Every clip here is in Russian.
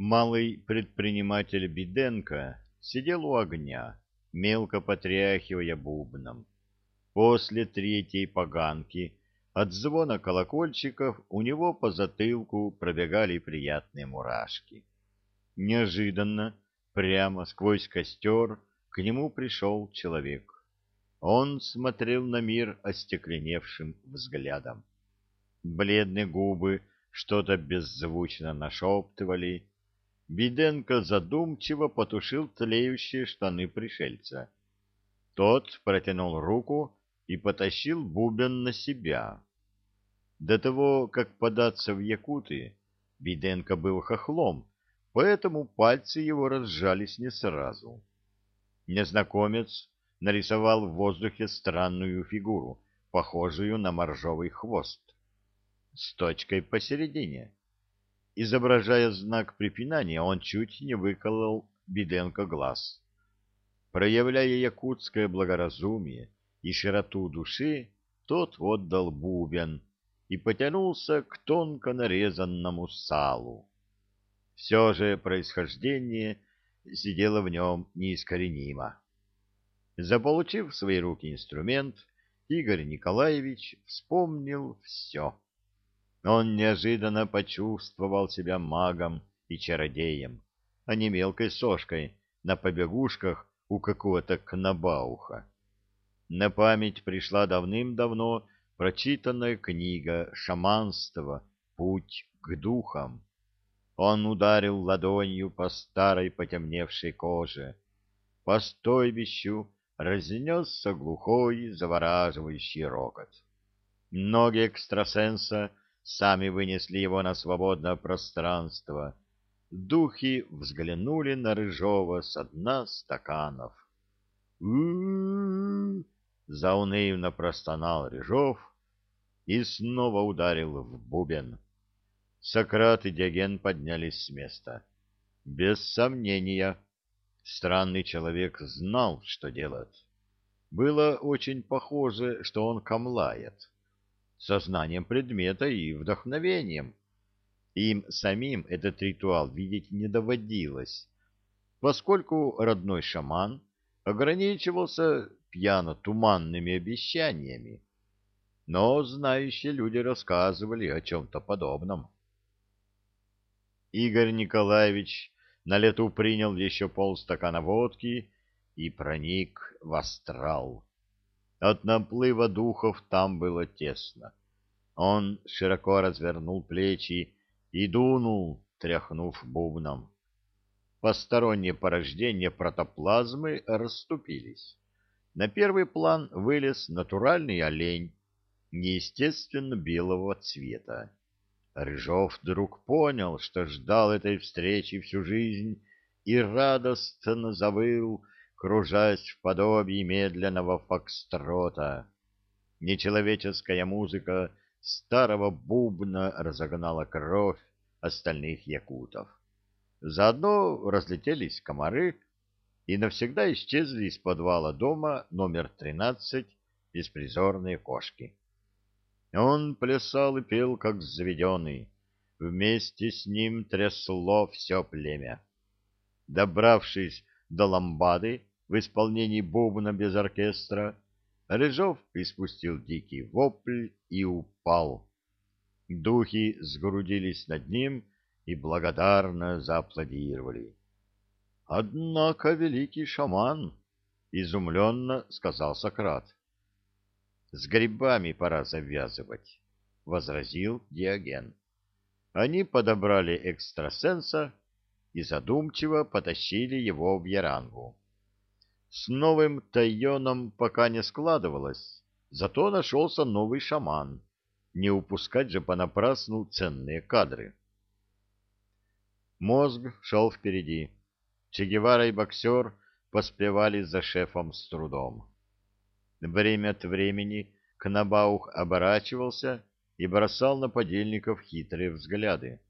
Малый предприниматель Биденко сидел у огня, мелко потряхивая бубном. После третьей поганки от звона колокольчиков у него по затылку пробегали приятные мурашки. Неожиданно, прямо сквозь костер, к нему пришел человек. Он смотрел на мир остекленевшим взглядом. Бледные губы что-то беззвучно нашептывали. Биденко задумчиво потушил тлеющие штаны пришельца. Тот протянул руку и потащил бубен на себя. До того, как податься в якуты, Биденко был хохлом, поэтому пальцы его разжались не сразу. Незнакомец нарисовал в воздухе странную фигуру, похожую на моржовый хвост, с точкой посередине. Изображая знак препинания, он чуть не выколол Биденко глаз. Проявляя якутское благоразумие и широту души, тот отдал бубен и потянулся к тонко нарезанному салу. Все же происхождение сидело в нем неискоренимо. Заполучив в свои руки инструмент, Игорь Николаевич вспомнил все. Он неожиданно почувствовал себя магом и чародеем, а не мелкой сошкой на побегушках у какого-то кнабауха. На память пришла давным-давно прочитанная книга шаманства «Путь к духам». Он ударил ладонью по старой потемневшей коже, по стойбищу, разнесся глухой, завораживающий рокот. Ноги экстрасенса сами вынесли его на свободное пространство. Духи взглянули на Рыжова с дна стаканов. у заунывно простонал Рыжов и снова ударил в бубен. Сократ и Диоген поднялись с места. Без сомнения, Странный человек знал, что делать. Было очень похоже, что он камлает. Сознанием предмета и вдохновением. Им самим этот ритуал видеть не доводилось, поскольку родной шаман ограничивался пьяно-туманными обещаниями. Но знающие люди рассказывали о чем-то подобном. Игорь Николаевич на лету принял еще полстакана водки и проник в астрал. От наплыва духов там было тесно. Он широко развернул плечи и дунул, тряхнув бубном. Посторонние порождения протоплазмы расступились. На первый план вылез натуральный олень, неестественно белого цвета. Рыжов вдруг понял, что ждал этой встречи всю жизнь и радостно завыл, кружась в подобии медленного фокстрота. Нечеловеческая музыка старого бубна разогнала кровь остальных якутов. Заодно разлетелись комары и навсегда исчезли из подвала дома номер 13 беспризорные кошки. Он плясал и пел, как заведенный. Вместе с ним трясло все племя. Добравшись до ламбады в исполнении бубна без оркестра, Рыжов испустил дикий вопль и упал. Духи сгрудились над ним и благодарно зааплодировали. — Однако великий шаман! — изумленно сказал Сократ. С грибами пора завязывать, — возразил Диоген. Они подобрали экстрасенса и задумчиво потащили его в Ярангу. С новым Тайоном пока не складывалось, зато нашелся новый шаман. Не упускать же понапрасну ценные кадры. Мозг шел впереди. Че Гевара и боксер поспевали за шефом с трудом. Время от времени Кнабаух оборачивался и бросал на подельников хитрые взгляды.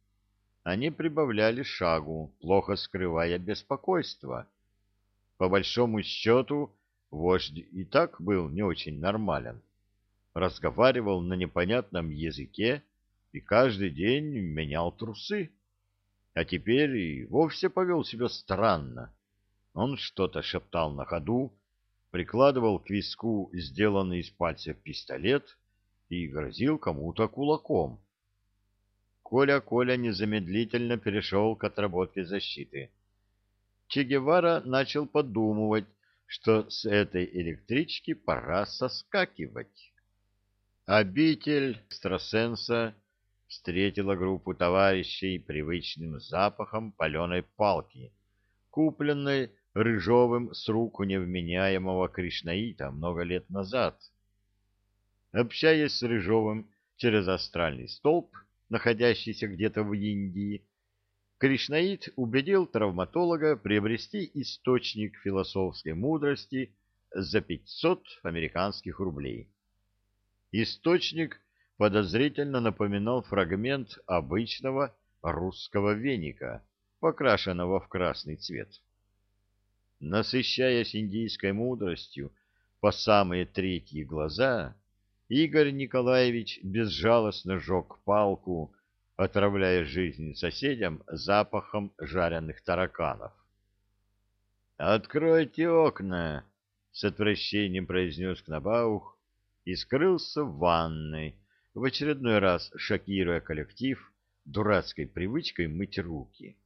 Они прибавляли шагу, плохо скрывая беспокойство. По большому счету, вождь и так был не очень нормален. Разговаривал на непонятном языке и каждый день менял трусы. а теперь и вовсе повел себя странно. Он что-то шептал на ходу, прикладывал к виску сделанный из пальцев пистолет и грозил кому-то кулаком. Коля-Коля незамедлительно перешел к отработке защиты. Че Гевара начал подумывать, что с этой электрички пора соскакивать. Обитель экстрасенса встретила группу товарищей привычным запахом паленой палки, купленной Рыжовым с рук невменяемого Кришнаита много лет назад. Общаясь с Рыжовым через астральный столб, находящийся где-то в Индии, Кришнаит убедил травматолога приобрести источник философской мудрости за 500 американских рублей. Источник подозрительно напоминал фрагмент обычного русского веника, покрашенного в красный цвет. Насыщаясь индийской мудростью по самые третьи глаза, Игорь Николаевич безжалостно жег палку, отравляя жизнь соседям запахом жареных тараканов. «Откройте окна!» — с отвращением произнес Кнабаух и скрылся в ванной, в очередной раз шокируя коллектив дурацкой привычкой мыть руки.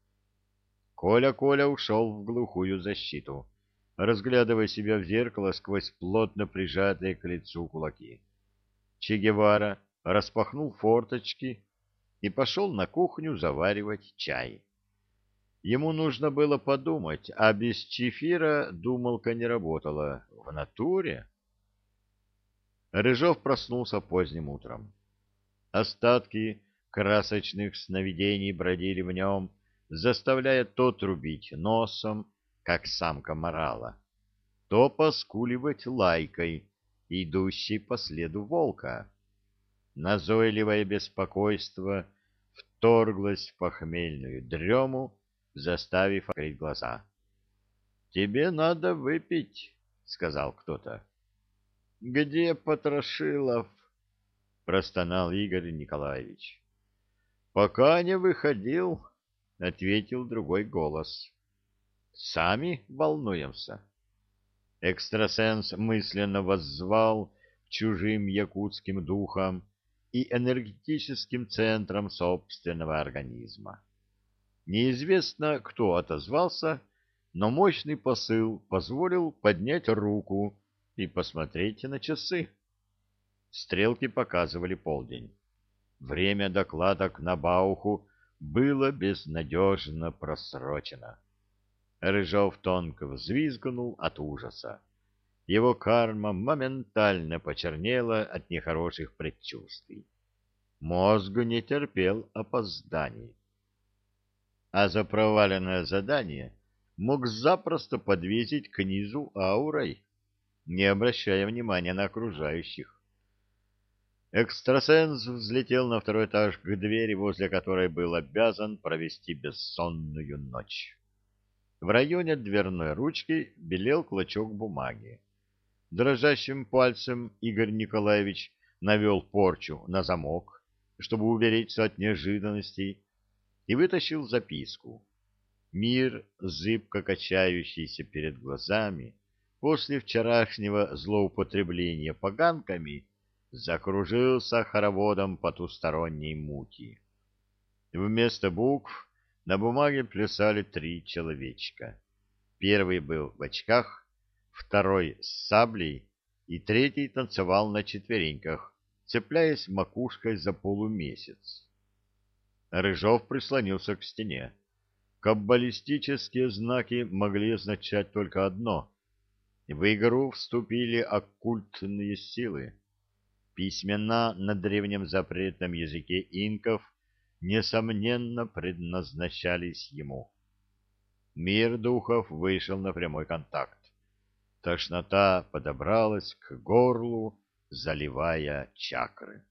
Коля-Коля ушел в глухую защиту, разглядывая себя в зеркало сквозь плотно прижатые к лицу кулаки. Че Гевара распахнул форточки и пошел на кухню заваривать чай. Ему нужно было подумать, а без чефира думалка не работала. В натуре? Рыжов проснулся поздним утром. Остатки красочных сновидений бродили в нем, заставляя то трубить носом, как самка морала, то поскуливать лайкой, идущей по следу волка. Назойливое беспокойство вторглось в похмельную дрему, заставив открыть глаза. — Тебе надо выпить, — сказал кто-то. — Где Потрошилов? — простонал Игорь Николаевич. — Пока не выходил, — ответил другой голос. — Сами волнуемся. Экстрасенс мысленно воззвал чужим якутским духам, и энергетическим центром собственного организма. Неизвестно, кто отозвался, но мощный посыл позволил поднять руку и посмотреть на часы. Стрелки показывали полдень. Время докладок на Бауху было безнадежно просрочено. Рыжов тонко взвизгнул от ужаса его карма моментально почернела от нехороших предчувствий. Мозг не терпел опозданий. А за проваленное задание мог запросто подвесить к низу аурой, не обращая внимания на окружающих. Экстрасенс взлетел на второй этаж к двери, возле которой был обязан провести бессонную ночь. В районе дверной ручки белел клочок бумаги. Дрожащим пальцем Игорь Николаевич навел порчу на замок, чтобы уберечься от неожиданностей, и вытащил записку. Мир, зыбко качающийся перед глазами, после вчерашнего злоупотребления поганками, закружился хороводом потусторонней мути. Вместо букв на бумаге плясали три человечка. Первый был в очках, второй с саблей и третий танцевал на четвереньках, цепляясь макушкой за полумесяц. Рыжов прислонился к стене. Каббалистические знаки могли означать только одно. В игру вступили оккультные силы. Письмена на древнем запретном языке инков несомненно предназначались ему. Мир духов вышел на прямой контакт. Тошнота подобралась к горлу, заливая чакры.